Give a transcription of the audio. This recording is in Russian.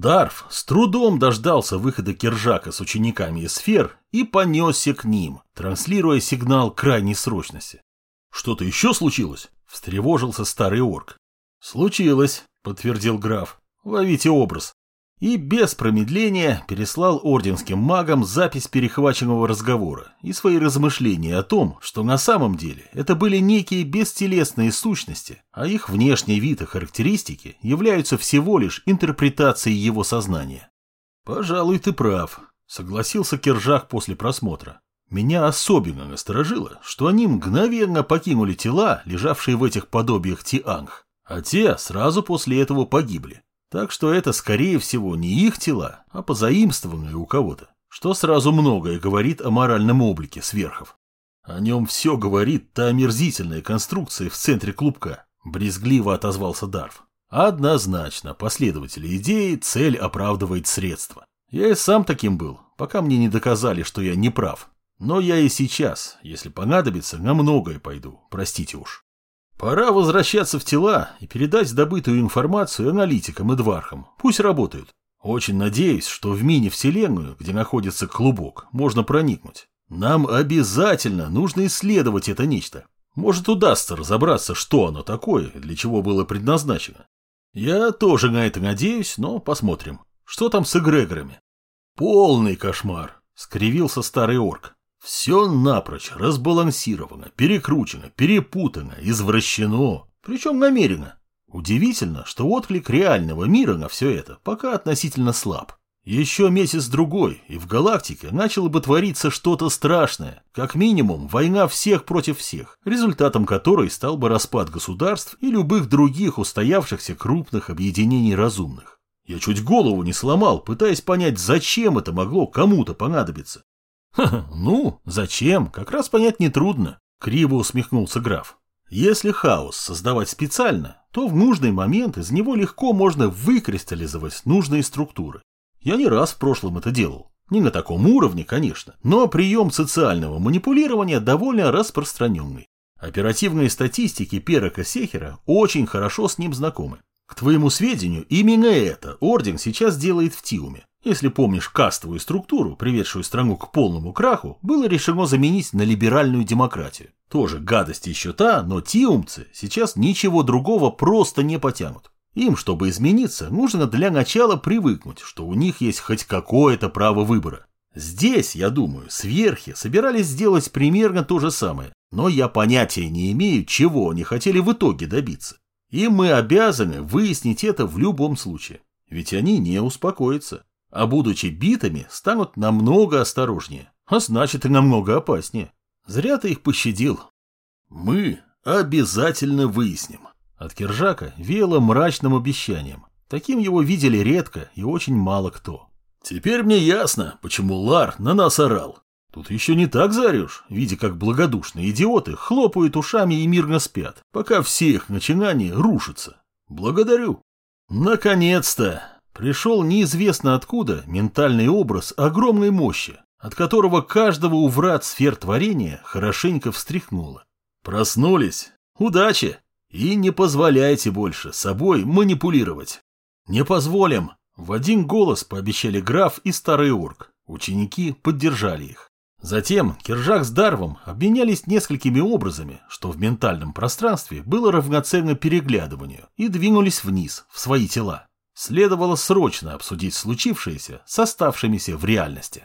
Дарф с трудом дождался выхода Киржака с учениками из сфер и понесся к ним, транслируя сигнал крайней срочности. «Что-то еще случилось?» – встревожился старый орк. «Случилось», – подтвердил граф. «Ловите образ» и без промедления переслал орденским магам запись перехваченного разговора и свои размышления о том, что на самом деле это были некие бестелесные сущности, а их внешний вид и характеристики являются всего лишь интерпретацией его сознания. «Пожалуй, ты прав», — согласился Кержах после просмотра. Меня особенно насторожило, что они мгновенно покинули тела, лежавшие в этих подобиях Тианг, а те сразу после этого погибли. Так что это, скорее всего, не их тела, а позаимствованные у кого-то, что сразу многое говорит о моральном облике сверхов. О нем все говорит та омерзительная конструкция в центре клубка, брезгливо отозвался Дарф. Однозначно, последователи идеи цель оправдывает средства. Я и сам таким был, пока мне не доказали, что я не прав. Но я и сейчас, если понадобится, на многое пойду, простите уж. Пора возвращаться в тела и передать добытую информацию аналитикам и двархам. Пусть работают. Очень надеюсь, что в мини-вселенную, где находится клубок, можно проникнуть. Нам обязательно нужно исследовать это нечто. Может, удастся разобраться, что оно такое и для чего было предназначено. Я тоже на это надеюсь, но посмотрим. Что там с эгрегорами? Полный кошмар, скривился старый орк. Все напрочь разбалансировано, перекручено, перепутано, извращено, причем намеренно. Удивительно, что отклик реального мира на все это пока относительно слаб. Еще месяц-другой, и в галактике начало бы твориться что-то страшное, как минимум война всех против всех, результатом которой стал бы распад государств и любых других устоявшихся крупных объединений разумных. Я чуть голову не сломал, пытаясь понять, зачем это могло кому-то понадобиться. Ну, зачем? Как раз понять нетрудно, криво усмехнулся граф. Если хаос создавать специально, то в нужный момент из него легко можно выкристаллизовать нужные структуры. Я не раз в прошлом это делал. Не на таком уровне, конечно, но прием социального манипулирования довольно распространенный. Оперативные статистики Перока Сехера очень хорошо с ним знакомы. К твоему сведению, именно это Орден сейчас делает в Тиуме. Если помнишь кастовую структуру, приведшую страну к полному краху, было решено заменить на либеральную демократию. Тоже гадость еще та, но тиумцы сейчас ничего другого просто не потянут. Им, чтобы измениться, нужно для начала привыкнуть, что у них есть хоть какое-то право выбора. Здесь, я думаю, сверхи собирались сделать примерно то же самое, но я понятия не имею, чего они хотели в итоге добиться. И мы обязаны выяснить это в любом случае, ведь они не успокоятся а будучи битыми, станут намного осторожнее, а значит и намного опаснее. Зря ты их пощадил. Мы обязательно выясним. От Киржака веяло мрачным обещанием. Таким его видели редко и очень мало кто. Теперь мне ясно, почему Лар на нас орал. Тут еще не так заорешь, видя, как благодушные идиоты хлопают ушами и мирно спят, пока все их начинания рушатся. Благодарю. Наконец-то! Пришел неизвестно откуда ментальный образ огромной мощи, от которого каждого у врат сфер творения хорошенько встряхнуло. Проснулись. Удачи! И не позволяйте больше собой манипулировать. Не позволим. В один голос пообещали граф и старый орк. Ученики поддержали их. Затем Киржак с Дарвом обменялись несколькими образами, что в ментальном пространстве было равноценно переглядыванию, и двинулись вниз, в свои тела. Следовало срочно обсудить случившееся с оставшимися в реальности.